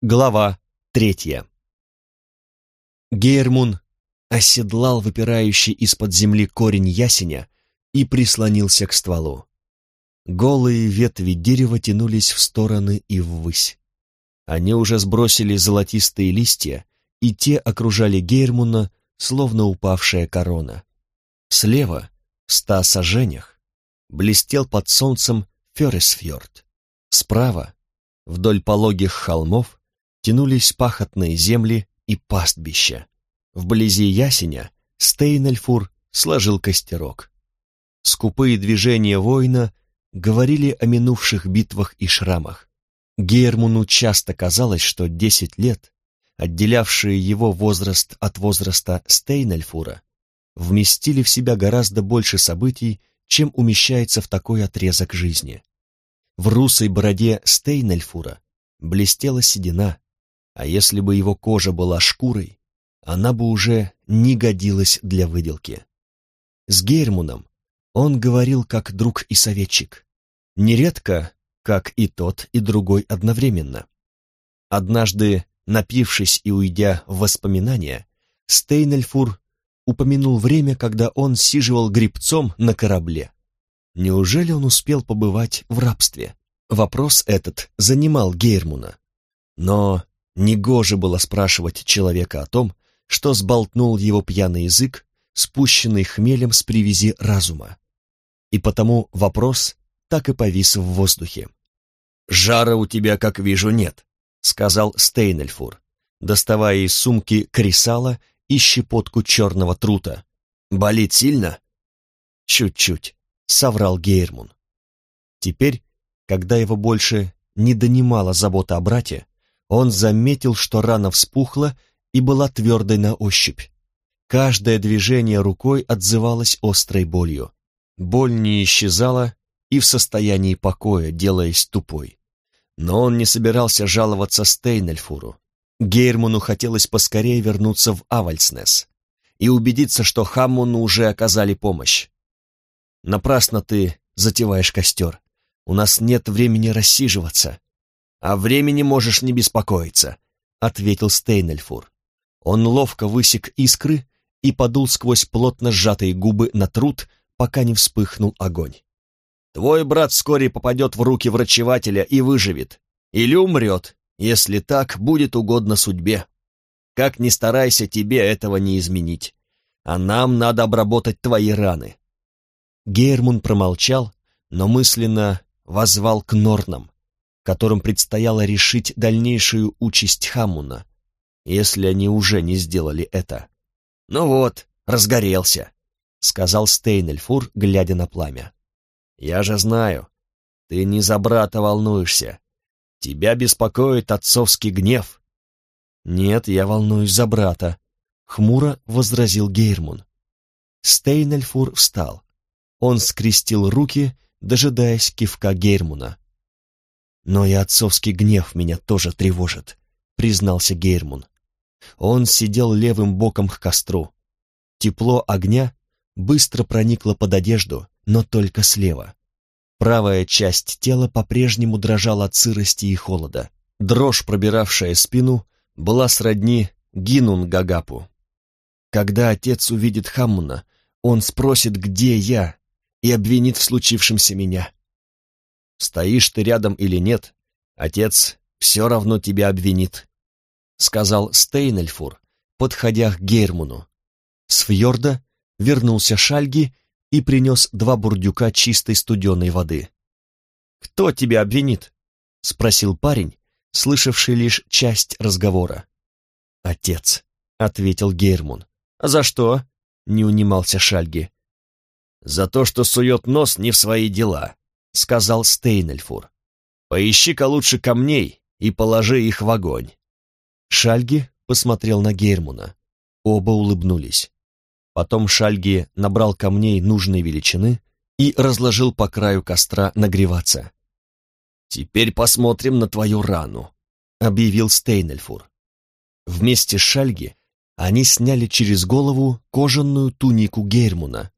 Глава третья. Гейрмун оседлал выпирающий из-под земли корень ясеня и прислонился к стволу. Голые ветви дерева тянулись в стороны и ввысь. Они уже сбросили золотистые листья, и те окружали Гейрмуна, словно упавшая корона. Слева, в ста сажениях, блестел под солнцем Ферресфьорд. Справа, вдоль пологих холмов, тянулись пахотные земли и пастбища. Вблизи ясеня Стейнельфур сложил костерок. Скупые движения воина говорили о минувших битвах и шрамах. Гермуну часто казалось, что десять лет, отделявшие его возраст от возраста Стейнельфура, вместили в себя гораздо больше событий, чем умещается в такой отрезок жизни. В русой бороде Стейнельфура блестела седина, а если бы его кожа была шкурой, она бы уже не годилась для выделки. С Гейрмуном он говорил как друг и советчик, нередко, как и тот, и другой одновременно. Однажды, напившись и уйдя в воспоминания, Стейнельфур упомянул время, когда он сиживал грибцом на корабле. Неужели он успел побывать в рабстве? Вопрос этот занимал Гейрмуна. Но Негоже было спрашивать человека о том, что сболтнул его пьяный язык, спущенный хмелем с привязи разума. И потому вопрос так и повис в воздухе. «Жара у тебя, как вижу, нет», — сказал Стейнельфур, доставая из сумки кресала и щепотку черного трута. «Болит сильно?» «Чуть-чуть», — соврал Гейрмун. Теперь, когда его больше не донимала забота о брате, он заметил, что рана вспухла и была твердой на ощупь. Каждое движение рукой отзывалось острой болью. Боль не исчезала и в состоянии покоя, делаясь тупой. Но он не собирался жаловаться Стейнельфуру. Гейрману хотелось поскорее вернуться в Авальснес и убедиться, что Хаммону уже оказали помощь. «Напрасно ты затеваешь костер. У нас нет времени рассиживаться», «О времени можешь не беспокоиться», — ответил Стейнельфур. Он ловко высек искры и подул сквозь плотно сжатые губы на труд, пока не вспыхнул огонь. «Твой брат вскоре попадет в руки врачевателя и выживет. Или умрет, если так будет угодно судьбе. Как ни старайся, тебе этого не изменить. А нам надо обработать твои раны». Гейрмун промолчал, но мысленно возвал к Норнам, которым предстояло решить дальнейшую участь Хамуна, если они уже не сделали это. «Ну вот, разгорелся», — сказал Стейнельфур, глядя на пламя. «Я же знаю, ты не за брата волнуешься. Тебя беспокоит отцовский гнев». «Нет, я волнуюсь за брата», — хмуро возразил Гейрмун. Стейнельфур встал. Он скрестил руки, дожидаясь кивка Гейрмуна. «Но и отцовский гнев меня тоже тревожит», — признался Гейрмун. Он сидел левым боком к костру. Тепло огня быстро проникло под одежду, но только слева. Правая часть тела по-прежнему дрожала от сырости и холода. Дрожь, пробиравшая спину, была сродни Гинун-Гагапу. Когда отец увидит Хаммуна, он спросит, где я, и обвинит в случившемся меня. Стоишь ты рядом или нет, отец все равно тебя обвинит», — сказал Стейнельфур, подходя к Гейрмуну. С фьорда вернулся Шальги и принес два бурдюка чистой студеной воды. «Кто тебя обвинит?» — спросил парень, слышавший лишь часть разговора. «Отец», — ответил Гейрмун. «А за что?» — не унимался Шальги. «За то, что сует нос не в свои дела», — сказал Стейнельфур. «Поищи-ка лучше камней и положи их в огонь». Шальги посмотрел на Гейрмуна. Оба улыбнулись. Потом Шальги набрал камней нужной величины и разложил по краю костра нагреваться. «Теперь посмотрим на твою рану», — объявил Стейнельфур. Вместе с Шальги они сняли через голову кожаную тунику Гейрмуна.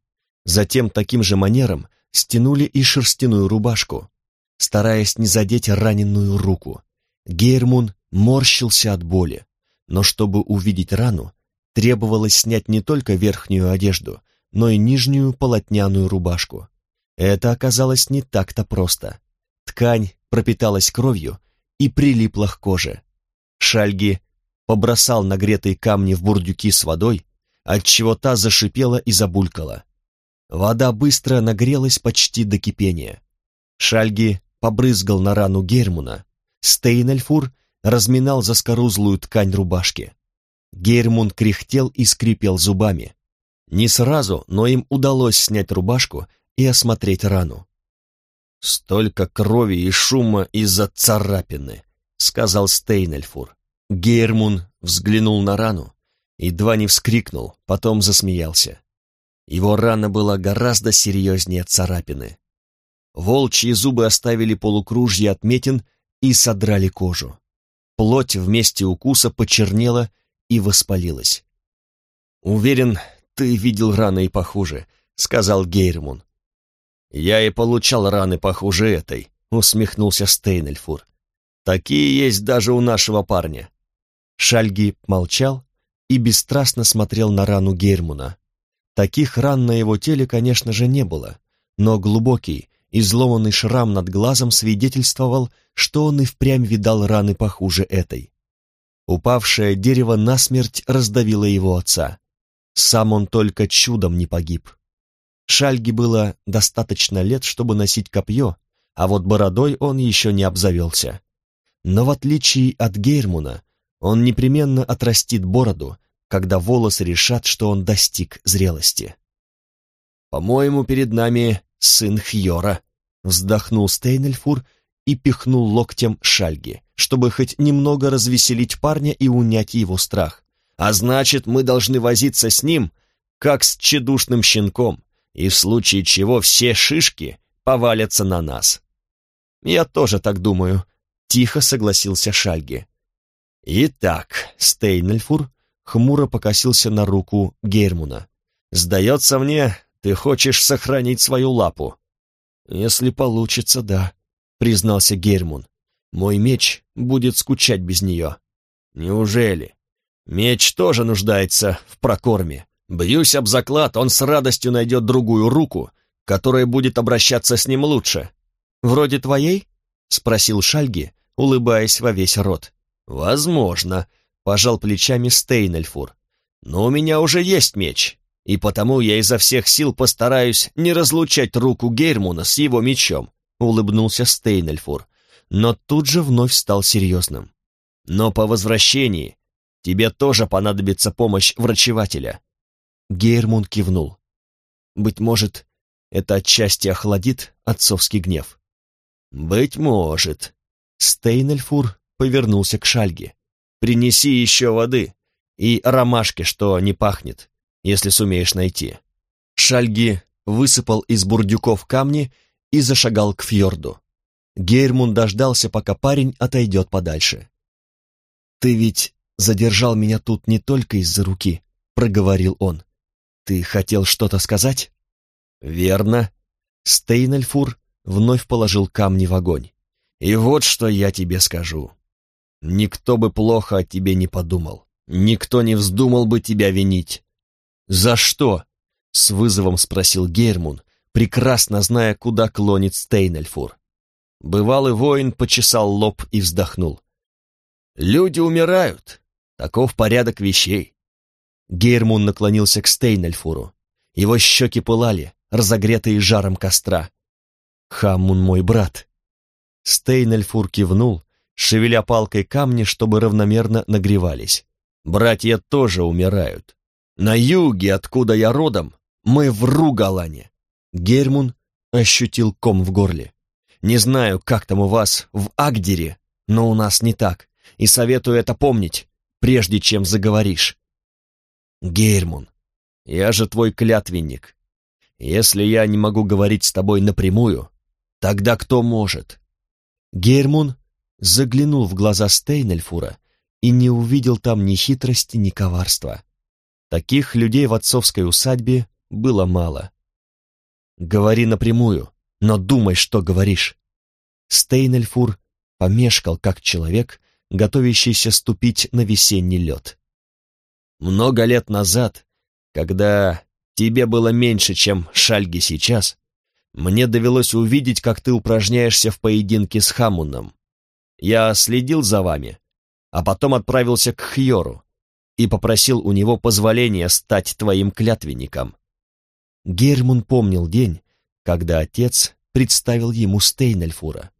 Затем таким же манером стянули и шерстяную рубашку, стараясь не задеть раненую руку. Гейрмун морщился от боли, но чтобы увидеть рану, требовалось снять не только верхнюю одежду, но и нижнюю полотняную рубашку. Это оказалось не так-то просто. Ткань пропиталась кровью и прилипла к коже. Шальги побросал нагретые камни в бурдюки с водой, отчего та зашипела и забулькала. Вода быстро нагрелась почти до кипения. Шальги побрызгал на рану Гермуна. Стейнельфур разминал заскорузлую ткань рубашки. Гермун кряхтел и скрипел зубами. Не сразу, но им удалось снять рубашку и осмотреть рану. «Столько крови и шума из-за царапины», — сказал Стейнельфур. Гейрмун взглянул на рану, едва не вскрикнул, потом засмеялся. Его рана была гораздо серьезнее царапины. Волчьи зубы оставили полукружье отметин и содрали кожу. Плоть в месте укуса почернела и воспалилась. «Уверен, ты видел раны и похуже», — сказал Гейрмун. «Я и получал раны похуже этой», — усмехнулся Стейнельфур. «Такие есть даже у нашего парня». Шальги молчал и бесстрастно смотрел на рану Гейрмуна. Таких ран на его теле, конечно же, не было, но глубокий, изломанный шрам над глазом свидетельствовал, что он и впрямь видал раны похуже этой. Упавшее дерево насмерть раздавило его отца. Сам он только чудом не погиб. Шальге было достаточно лет, чтобы носить копье, а вот бородой он еще не обзавелся. Но в отличие от Гейрмуна, он непременно отрастит бороду, когда волосы решат, что он достиг зрелости. «По-моему, перед нами сын Хьора», — вздохнул Стейнельфур и пихнул локтем Шальги, чтобы хоть немного развеселить парня и унять его страх. «А значит, мы должны возиться с ним, как с тщедушным щенком, и в случае чего все шишки повалятся на нас. Я тоже так думаю, тихо согласился Шальги. Итак, Стейнельфур хмуро покосился на руку Гермуна. Сдается мне, ты хочешь сохранить свою лапу. Если получится, да, признался Гермун. Мой меч будет скучать без нее. Неужели? Меч тоже нуждается в прокорме. Бьюсь об заклад, он с радостью найдет другую руку, которая будет обращаться с ним лучше. «Вроде твоей?» — спросил Шальги, улыбаясь во весь рот. «Возможно», — пожал плечами Стейнельфур. «Но у меня уже есть меч, и потому я изо всех сил постараюсь не разлучать руку Гейрмуна с его мечом», — улыбнулся Стейнельфур, но тут же вновь стал серьезным. «Но по возвращении тебе тоже понадобится помощь врачевателя. Гейрмун кивнул. «Быть может, это отчасти охладит отцовский гнев». «Быть может». Стейнельфур повернулся к Шальге. «Принеси еще воды и ромашки, что не пахнет, если сумеешь найти». Шальги высыпал из бурдюков камни и зашагал к фьорду. Гейрмун дождался, пока парень отойдет подальше. «Ты ведь задержал меня тут не только из-за руки», — проговорил он. «Ты хотел что-то сказать?» «Верно». Стейнельфур вновь положил камни в огонь. «И вот что я тебе скажу. Никто бы плохо о тебе не подумал. Никто не вздумал бы тебя винить». «За что?» — с вызовом спросил Гермун, прекрасно зная, куда клонит Стейнельфур. Бывалый воин почесал лоб и вздохнул. «Люди умирают. Таков порядок вещей. Гейрмун наклонился к Стейнельфуру. Его щеки пылали, разогретые жаром костра. «Хаммун мой брат!» Стейнельфур кивнул, шевеля палкой камни, чтобы равномерно нагревались. «Братья тоже умирают. На юге, откуда я родом, мы в Ругалане». Гермун ощутил ком в горле. «Не знаю, как там у вас в Агдере, но у нас не так, и советую это помнить, прежде чем заговоришь. Гейрмун, я же твой клятвенник. Если я не могу говорить с тобой напрямую, тогда кто может?» Гейрмун заглянул в глаза Стейнельфура и не увидел там ни хитрости, ни коварства. Таких людей в отцовской усадьбе было мало. «Говори напрямую, но думай, что говоришь». Стейнельфур помешкал, как человек, готовящийся ступить на весенний лед. Много лет назад, когда тебе было меньше, чем Шальги сейчас, мне довелось увидеть, как ты упражняешься в поединке с Хамуном. Я следил за вами, а потом отправился к Хьору и попросил у него позволения стать твоим клятвенником. Гермун помнил день, когда отец представил ему Стейнельфура.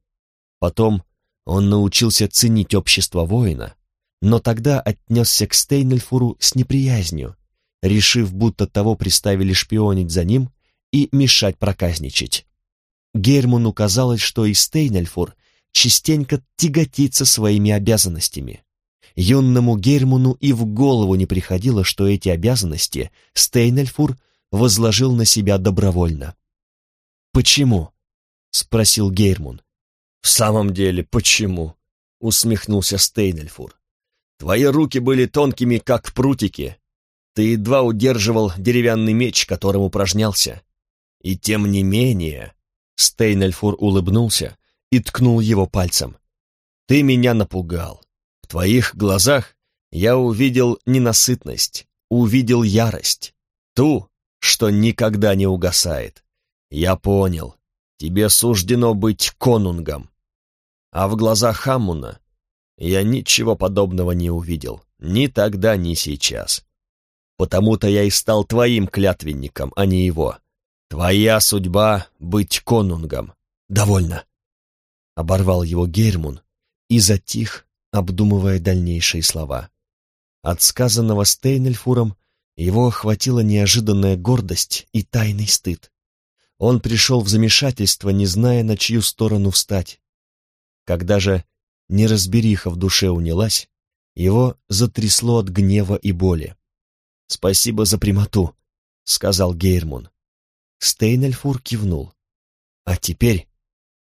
Потом он научился ценить общество воина, но тогда отнесся к Стейнельфуру с неприязнью, решив, будто того приставили шпионить за ним и мешать проказничать. Герману казалось, что и Стейнельфур частенько тяготится своими обязанностями. Юнному Герману и в голову не приходило, что эти обязанности Стейнельфур возложил на себя добровольно. «Почему?» — спросил Гейрмун. «В самом деле, почему?» — усмехнулся Стейнельфур. «Твои руки были тонкими, как прутики. Ты едва удерживал деревянный меч, которым упражнялся. И тем не менее...» Стейнельфур улыбнулся и ткнул его пальцем. «Ты меня напугал. В твоих глазах я увидел ненасытность, увидел ярость, ту, что никогда не угасает. Я понял, тебе суждено быть конунгом. А в глазах Хаммуна я ничего подобного не увидел, ни тогда, ни сейчас. Потому-то я и стал твоим клятвенником, а не его. Твоя судьба — быть конунгом. Довольно. Оборвал его Гермун и затих, обдумывая дальнейшие слова. От сказанного Стейнельфуром его охватила неожиданная гордость и тайный стыд. Он пришел в замешательство, не зная, на чью сторону встать. Когда же неразбериха в душе унялась, его затрясло от гнева и боли. «Спасибо за прямоту», — сказал Гейрмун. Стейнельфур кивнул. «А теперь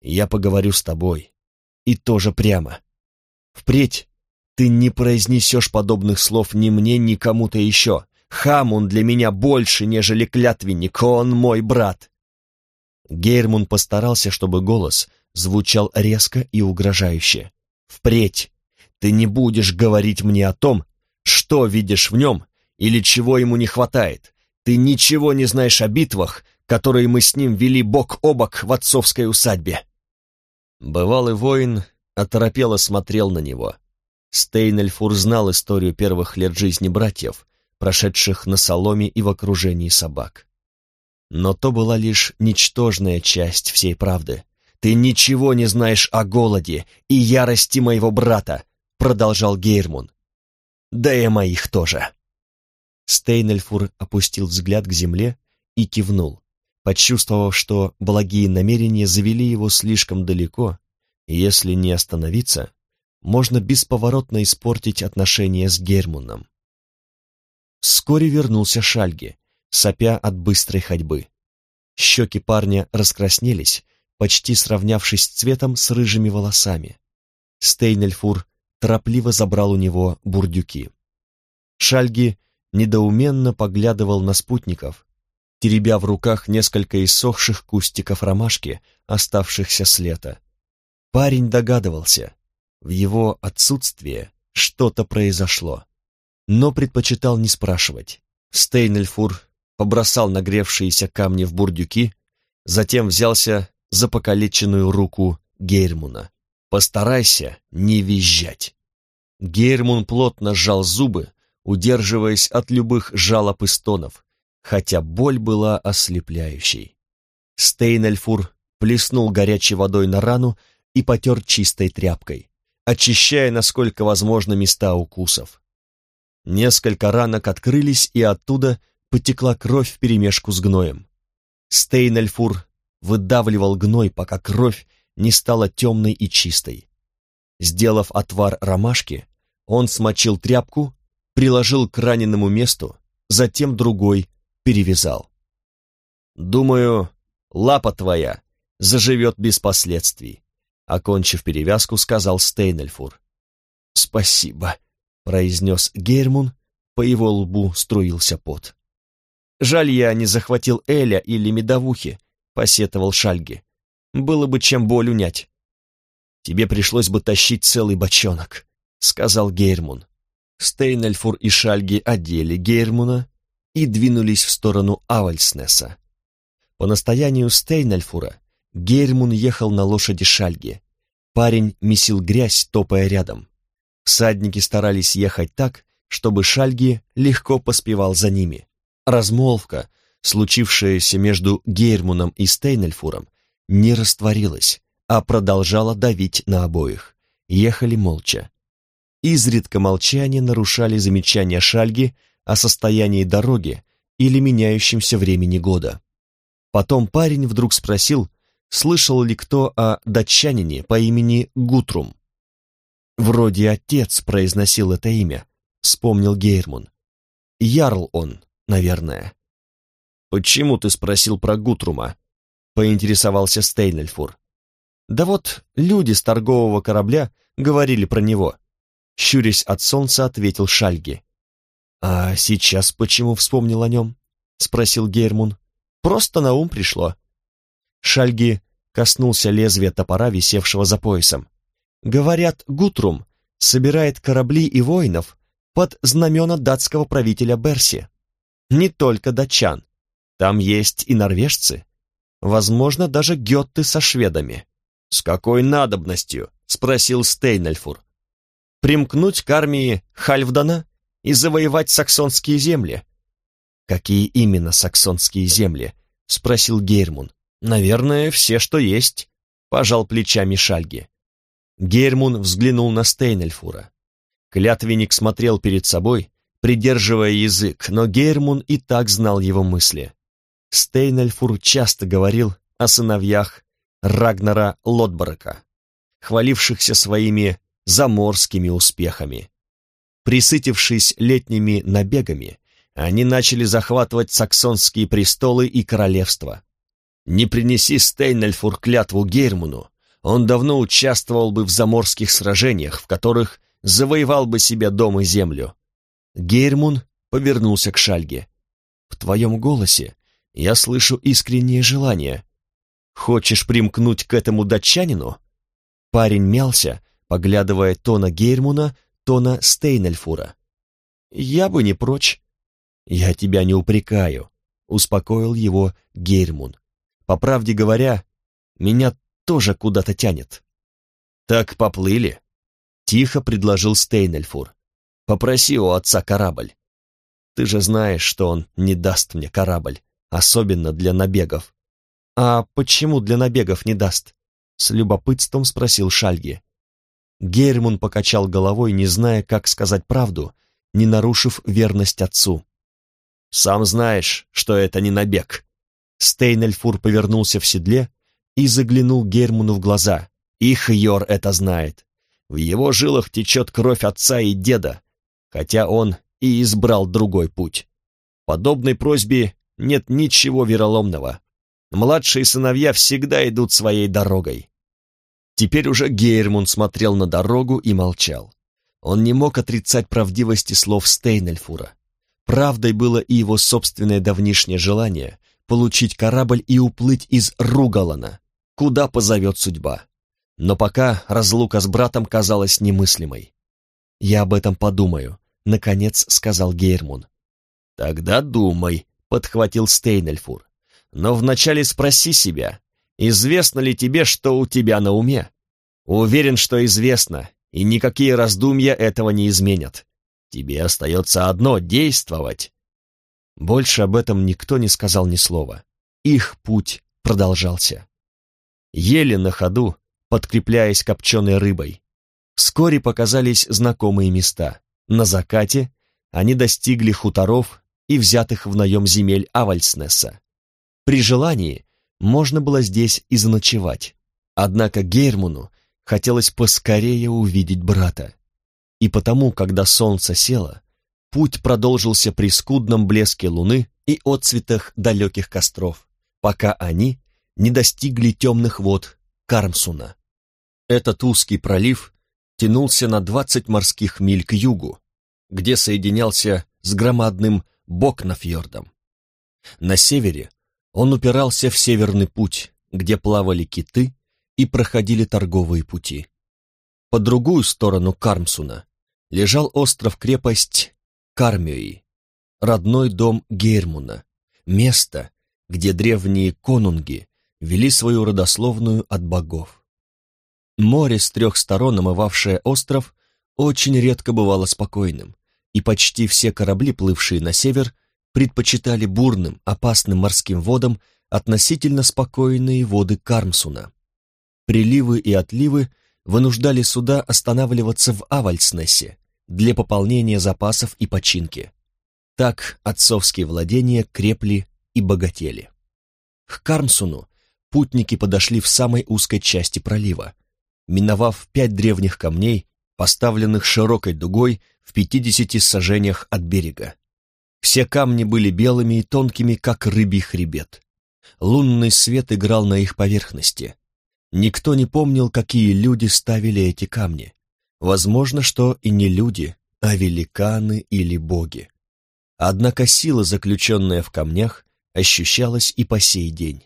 я поговорю с тобой. И тоже прямо. Впредь ты не произнесешь подобных слов ни мне, ни кому-то еще. Хамун для меня больше, нежели клятвенник, он мой брат». Гейрмун постарался, чтобы голос звучал резко и угрожающе. «Впредь ты не будешь говорить мне о том, что видишь в нем или чего ему не хватает. Ты ничего не знаешь о битвах, которые мы с ним вели бок о бок в отцовской усадьбе. Бывалый воин оторопело смотрел на него. Стейнельфур знал историю первых лет жизни братьев, прошедших на соломе и в окружении собак. Но то была лишь ничтожная часть всей правды. «Ты ничего не знаешь о голоде и ярости моего брата», — продолжал Гейрмун. «Да и моих тоже». Стейнельфур опустил взгляд к земле и кивнул почувствовав, что благие намерения завели его слишком далеко, и если не остановиться, можно бесповоротно испортить отношения с Гермуном. Вскоре вернулся Шальги, сопя от быстрой ходьбы. Щеки парня раскраснелись, почти сравнявшись цветом с рыжими волосами. Стейнельфур торопливо забрал у него бурдюки. Шальги недоуменно поглядывал на спутников, теребя в руках несколько иссохших кустиков ромашки, оставшихся с лета. Парень догадывался, в его отсутствие что-то произошло, но предпочитал не спрашивать. Стейнельфур побросал нагревшиеся камни в бурдюки, затем взялся за покалеченную руку Гейрмуна. «Постарайся не визжать». Гейрмун плотно сжал зубы, удерживаясь от любых жалоб и стонов, хотя боль была ослепляющей. Стейнельфур плеснул горячей водой на рану и потер чистой тряпкой, очищая, насколько возможно, места укусов. Несколько ранок открылись, и оттуда потекла кровь вперемешку с гноем. Стейнельфур выдавливал гной, пока кровь не стала темной и чистой. Сделав отвар ромашки, он смочил тряпку, приложил к раненому месту, затем другой, перевязал. «Думаю, лапа твоя заживет без последствий», — окончив перевязку, сказал Стейнельфур. «Спасибо», — произнес Гермун, по его лбу струился пот. «Жаль, я не захватил Эля или медовухи», — посетовал Шальги. «Было бы чем боль унять. Тебе пришлось бы тащить целый бочонок». — сказал Гейрмун. Стейнельфур и Шальги одели Гейрмуна и двинулись в сторону Авальснеса. По настоянию Стейнельфура Гейрмун ехал на лошади Шальги. Парень месил грязь, топая рядом. Всадники старались ехать так, чтобы Шальги легко поспевал за ними. Размолвка, случившаяся между Гейрмуном и Стейнельфуром, не растворилась, а продолжала давить на обоих. Ехали молча. Изредка молчание нарушали замечания Шальги о состоянии дороги или меняющемся времени года. Потом парень вдруг спросил, слышал ли кто о датчанине по имени Гутрум. «Вроде отец произносил это имя», — вспомнил Гейрмун. «Ярл он, наверное». «Почему ты спросил про Гутрума?» — поинтересовался Стейнельфур. «Да вот люди с торгового корабля говорили про него», — щурясь от солнца, ответил Шальги. «А сейчас почему вспомнил о нем?» — спросил Гейрмун. «Просто на ум пришло». Шальги коснулся лезвия топора, висевшего за поясом. «Говорят, Гутрум собирает корабли и воинов под знамена датского правителя Берси. Не только датчан. Там есть и норвежцы. Возможно, даже гетты со шведами». «С какой надобностью?» — спросил Стейнельфур. «Примкнуть к армии Хальфдана и завоевать саксонские земли». «Какие именно саксонские земли?» — спросил Гейрмун. «Наверное, все, что есть», — пожал плечами Шальги. Гейрмун взглянул на Стейнельфура. Клятвенник смотрел перед собой, придерживая язык, но Гейрмун и так знал его мысли. Стейнельфур часто говорил о сыновьях Рагнара Лотборока, хвалившихся своими заморскими успехами. Присытившись летними набегами, они начали захватывать саксонские престолы и королевства. Не принеси Стейнельфур клятву Гейрмуну, он давно участвовал бы в заморских сражениях, в которых завоевал бы себе дом и землю. Гейрмун повернулся к Шальге. «В твоем голосе я слышу искреннее желание. Хочешь примкнуть к этому датчанину?» Парень мялся, поглядывая то на Гейрмуна, то на Стейнельфура. «Я бы не прочь». «Я тебя не упрекаю», — успокоил его Гейрмун. «По правде говоря, меня тоже куда-то тянет». «Так поплыли?» — тихо предложил Стейнельфур. «Попроси у отца корабль. Ты же знаешь, что он не даст мне корабль, особенно для набегов». «А почему для набегов не даст?» — с любопытством спросил Шальги. Гермун покачал головой, не зная, как сказать правду, не нарушив верность отцу. «Сам знаешь, что это не набег». Стейнельфур повернулся в седле и заглянул Гермуну в глаза. Их Йор это знает. В его жилах течет кровь отца и деда, хотя он и избрал другой путь. Подобной просьбе нет ничего вероломного. Младшие сыновья всегда идут своей дорогой. Теперь уже Гейрмун смотрел на дорогу и молчал. Он не мог отрицать правдивости слов Стейнельфура. Правдой было и его собственное давнишнее желание получить корабль и уплыть из Ругалана, куда позовет судьба. Но пока разлука с братом казалась немыслимой. «Я об этом подумаю», — наконец сказал Гейрмун. «Тогда думай», — подхватил Стейнельфур. «Но вначале спроси себя, известно ли тебе, что у тебя на уме? Уверен, что известно, и никакие раздумья этого не изменят. Тебе остается одно — действовать». Больше об этом никто не сказал ни слова. Их путь продолжался ели на ходу, подкрепляясь копченой рыбой. Вскоре показались знакомые места. На закате они достигли хуторов и взятых в наем земель Авальснеса. При желании можно было здесь и заночевать. Однако Гейрмуну хотелось поскорее увидеть брата. И потому, когда солнце село, путь продолжился при скудном блеске луны и отцветах далеких костров, пока они не достигли темных вод Кармсуна. Этот узкий пролив тянулся на 20 морских миль к югу, где соединялся с громадным Бокнафьордом. На севере он упирался в Северный путь, где плавали киты и проходили торговые пути. По другую сторону Кармсуна лежал остров-крепость Кармюи, родной дом Гейрмуна, место, где древние конунги вели свою родословную от богов. Море с трех сторон, омывавшее остров, очень редко бывало спокойным, и почти все корабли, плывшие на север, предпочитали бурным, опасным морским водам относительно спокойные воды Кармсуна. Приливы и отливы вынуждали суда останавливаться в Авальснессе для пополнения запасов и починки. Так отцовские владения крепли и богатели. К Кармсуну путники подошли в самой узкой части пролива, миновав пять древних камней, поставленных широкой дугой в пятидесяти сажениях от берега. Все камни были белыми и тонкими, как рыбий хребет. Лунный свет играл на их поверхности. Никто не помнил, какие люди ставили эти камни. Возможно, что и не люди, а великаны или боги. Однако сила, заключенная в камнях, ощущалась и по сей день.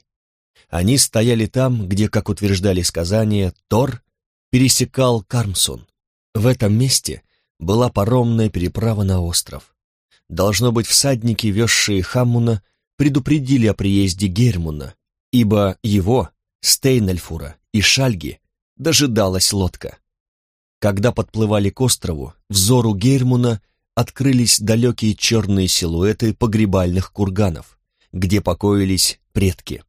Они стояли там, где, как утверждали сказания, Тор пересекал Кармсун. В этом месте была паромная переправа на остров. Должно быть, всадники, везшие Хаммуна, предупредили о приезде Гермуна, ибо его, Стейнельфура и Шальги дожидалась лодка. Когда подплывали к острову, взору Гермуна открылись далекие черные силуэты погребальных курганов, где покоились предки.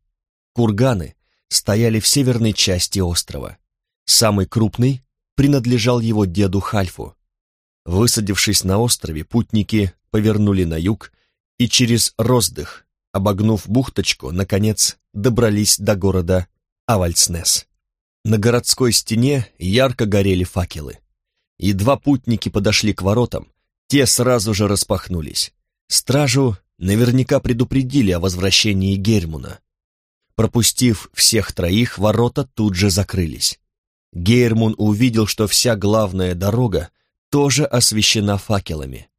Курганы стояли в северной части острова. Самый крупный принадлежал его деду Хальфу. Высадившись на острове, путники повернули на юг и через Роздых, обогнув бухточку, наконец добрались до города Авальцнес. На городской стене ярко горели факелы. Едва путники подошли к воротам, те сразу же распахнулись. Стражу наверняка предупредили о возвращении Гермуна. Пропустив всех троих, ворота тут же закрылись. Гейрмун увидел, что вся главная дорога тоже освещена факелами.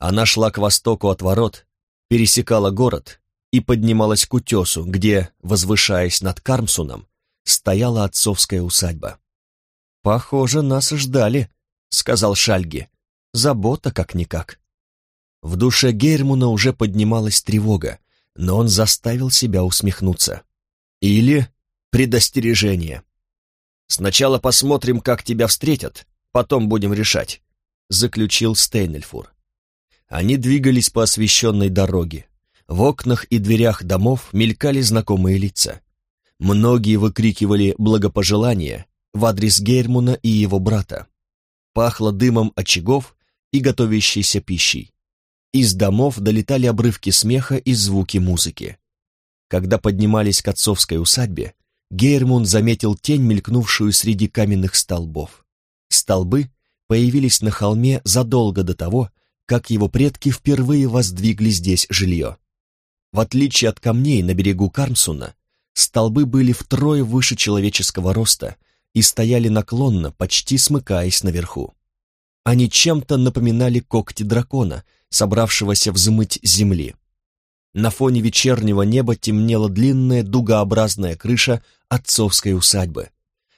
Она шла к востоку от ворот, пересекала город и поднималась к утесу, где, возвышаясь над Кармсуном, стояла отцовская усадьба. «Похоже, нас ждали», — сказал Шальги. «Забота как-никак». В душе Гейрмуна уже поднималась тревога, но он заставил себя усмехнуться. Или предостережение. «Сначала посмотрим, как тебя встретят, потом будем решать», — заключил Стейнельфур. Они двигались по освещенной дороге. В окнах и дверях домов мелькали знакомые лица. Многие выкрикивали благопожелания в адрес Гейрмуна и его брата. Пахло дымом очагов и готовящейся пищей. Из домов долетали обрывки смеха и звуки музыки. Когда поднимались к отцовской усадьбе, Гейрмун заметил тень, мелькнувшую среди каменных столбов. Столбы появились на холме задолго до того, как его предки впервые воздвигли здесь жилье. В отличие от камней на берегу Кармсуна, столбы были втрое выше человеческого роста и стояли наклонно, почти смыкаясь наверху. Они чем-то напоминали когти дракона, собравшегося взмыть земли. На фоне вечернего неба темнела длинная дугообразная крыша отцовской усадьбы.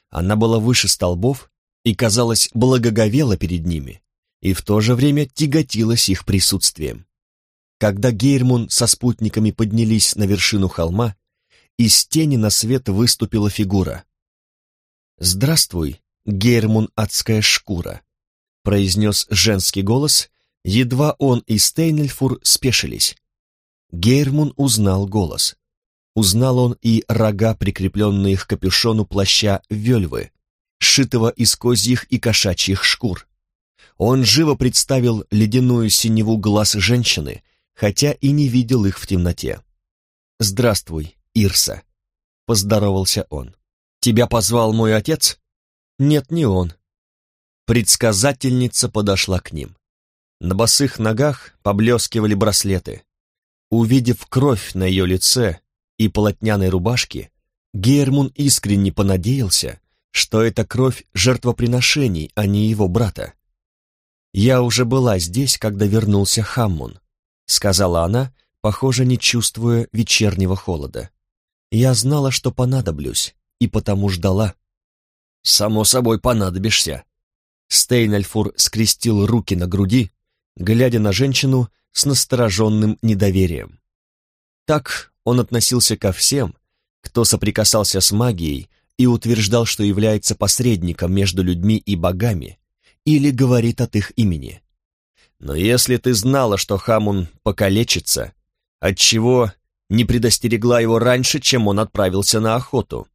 Она была выше столбов и, казалось, благоговела перед ними, и в то же время тяготилась их присутствием. Когда Гейрмун со спутниками поднялись на вершину холма, из тени на свет выступила фигура. «Здравствуй, Гейрмун адская шкура», — произнес женский голос, едва он и Стейнельфур спешились. Гейрмун узнал голос. Узнал он и рога, прикрепленные к капюшону плаща вельвы, сшитого из козьих и кошачьих шкур. Он живо представил ледяную синеву глаз женщины, хотя и не видел их в темноте. «Здравствуй, Ирса», — поздоровался он. «Тебя позвал мой отец?» «Нет, не он». Предсказательница подошла к ним. На босых ногах поблескивали браслеты. Увидев кровь на ее лице и полотняной рубашке, Гермун искренне понадеялся, что это кровь жертвоприношений, а не его брата. «Я уже была здесь, когда вернулся Хаммун», — сказала она, похоже, не чувствуя вечернего холода. «Я знала, что понадоблюсь, и потому ждала». «Само собой понадобишься», — Стейнальфур скрестил руки на груди, глядя на женщину с настороженным недоверием. Так он относился ко всем, кто соприкасался с магией и утверждал, что является посредником между людьми и богами, или говорит от их имени. Но если ты знала, что Хамун покалечится, отчего не предостерегла его раньше, чем он отправился на охоту?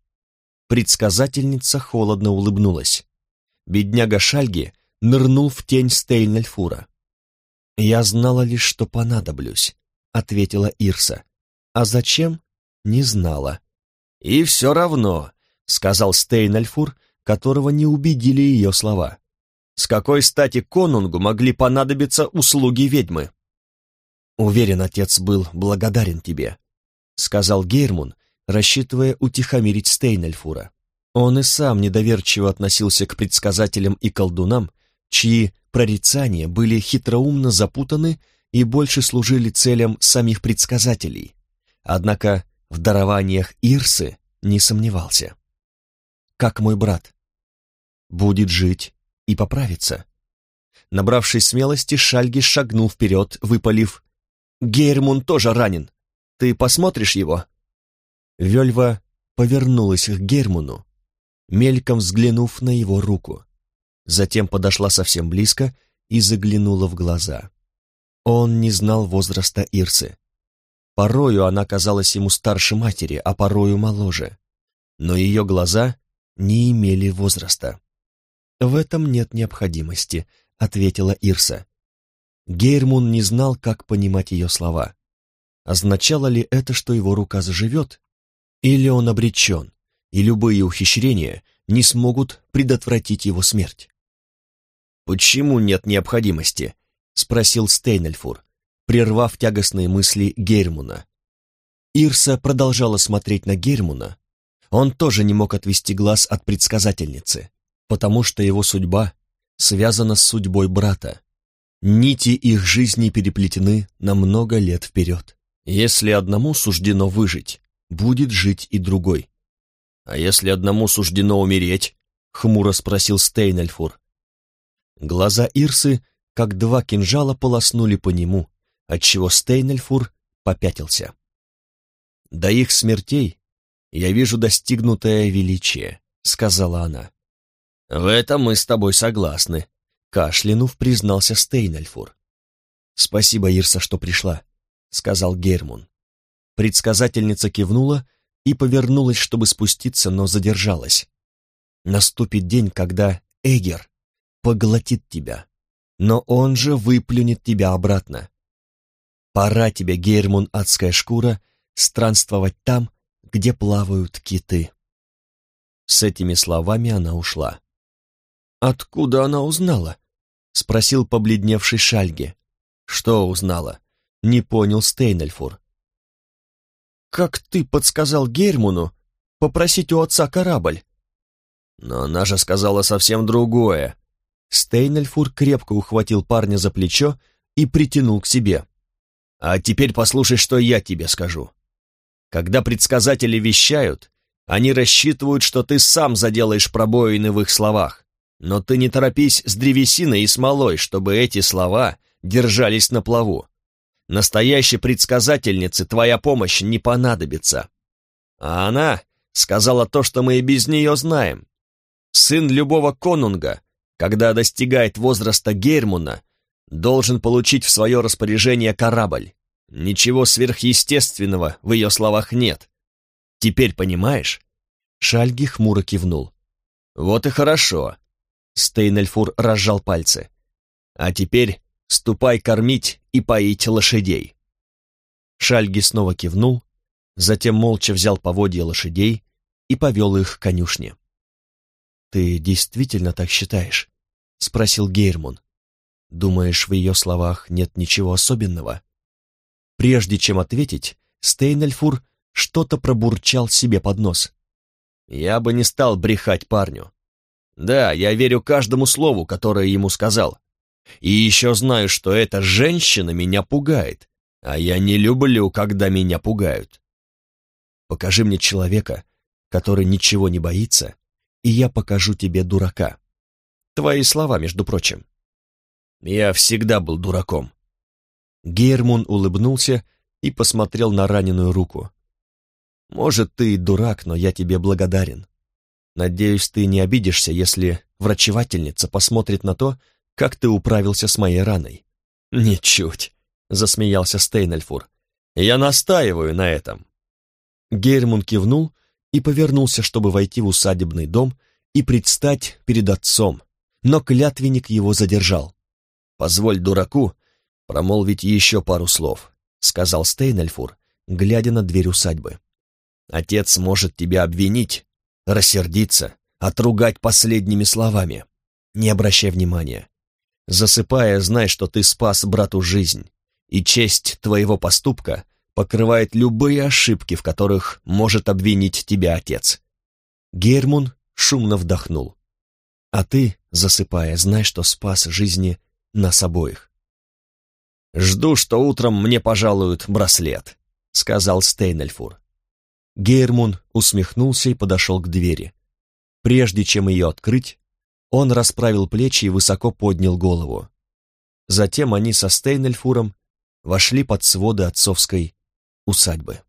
Предсказательница холодно улыбнулась. Бедняга Шальги нырнул в тень Стейнельфура. «Я знала лишь, что понадоблюсь», — ответила Ирса. «А зачем?» «Не знала». «И все равно», — сказал Стейнельфур, которого не убедили ее слова. С какой стати конунгу могли понадобиться услуги ведьмы? Уверен, отец был благодарен тебе, сказал Гейрмун, рассчитывая утихомирить Стейнельфура. Он и сам недоверчиво относился к предсказателям и колдунам, чьи прорицания были хитроумно запутаны и больше служили целям самих предсказателей. Однако в дарованиях Ирсы не сомневался. «Как мой брат?» «Будет жить и поправиться. Набравшись смелости, Шальги шагнул вперед, выпалив. «Гейрмун тоже ранен. Ты посмотришь его?» Вельва повернулась к Гермуну, мельком взглянув на его руку. Затем подошла совсем близко и заглянула в глаза. Он не знал возраста Ирсы. Порою она казалась ему старше матери, а порою моложе. Но ее глаза не имели возраста. «В этом нет необходимости», — ответила Ирса. Гейрмун не знал, как понимать ее слова. Означало ли это, что его рука заживет? Или он обречен, и любые ухищрения не смогут предотвратить его смерть? «Почему нет необходимости?» — спросил Стейнельфур, прервав тягостные мысли Гейрмуна. Ирса продолжала смотреть на Гейрмуна. Он тоже не мог отвести глаз от предсказательницы потому что его судьба связана с судьбой брата. Нити их жизни переплетены на много лет вперед. Если одному суждено выжить, будет жить и другой. А если одному суждено умереть? Хмуро спросил Стейнельфур. Глаза Ирсы, как два кинжала, полоснули по нему, отчего Стейнельфур попятился. «До их смертей я вижу достигнутое величие», — сказала она. «В этом мы с тобой согласны», — кашлянув признался Стейнальфур. «Спасибо, Ирса, что пришла», — сказал Гермун. Предсказательница кивнула и повернулась, чтобы спуститься, но задержалась. «Наступит день, когда Эгер поглотит тебя, но он же выплюнет тебя обратно. Пора тебе, Гермун, адская шкура, странствовать там, где плавают киты». С этими словами она ушла. «Откуда она узнала?» — спросил побледневший Шальге. «Что узнала?» — не понял Стейнельфур. «Как ты подсказал Гермуну попросить у отца корабль?» «Но она же сказала совсем другое». Стейнельфур крепко ухватил парня за плечо и притянул к себе. «А теперь послушай, что я тебе скажу. Когда предсказатели вещают, они рассчитывают, что ты сам заделаешь пробоины в их словах. Но ты не торопись с древесиной и смолой, чтобы эти слова держались на плаву. Настоящей предсказательнице твоя помощь не понадобится. А она сказала то, что мы и без нее знаем. Сын любого конунга, когда достигает возраста Гермуна, должен получить в свое распоряжение корабль. Ничего сверхъестественного в ее словах нет. Теперь понимаешь?» Шальги хмуро кивнул. «Вот и хорошо. Стейнельфур разжал пальцы. «А теперь ступай кормить и поить лошадей». Шальги снова кивнул, затем молча взял поводья лошадей и повел их к конюшне. «Ты действительно так считаешь?» — спросил Гейрмун. «Думаешь, в ее словах нет ничего особенного?» Прежде чем ответить, Стейнельфур что-то пробурчал себе под нос. «Я бы не стал брехать парню. Да, я верю каждому слову, которое ему сказал. И еще знаю, что эта женщина меня пугает, а я не люблю, когда меня пугают. Покажи мне человека, который ничего не боится, и я покажу тебе дурака. Твои слова, между прочим. Я всегда был дураком. Гейрмун улыбнулся и посмотрел на раненую руку. Может, ты и дурак, но я тебе благодарен. Надеюсь, ты не обидишься, если врачевательница посмотрит на то, как ты управился с моей раной. Ничуть, засмеялся Стейнельфур. Я настаиваю на этом. Гейрмун кивнул и повернулся, чтобы войти в усадебный дом и предстать перед отцом, но клятвенник его задержал. «Позволь дураку промолвить еще пару слов», — сказал Стейнельфур, глядя на дверь усадьбы. «Отец может тебя обвинить, рассердиться, отругать последними словами. Не обращай внимания. Засыпая, знай, что ты спас брату жизнь, и честь твоего поступка покрывает любые ошибки, в которых может обвинить тебя отец». Гермун шумно вдохнул. «А ты, засыпая, знай, что спас жизни нас обоих». «Жду, что утром мне пожалуют браслет», — сказал Стейнельфур. Гейрмун усмехнулся и подошел к двери. Прежде чем ее открыть, он расправил плечи и высоко поднял голову. Затем они со Стейнельфуром вошли под своды отцовской усадьбы.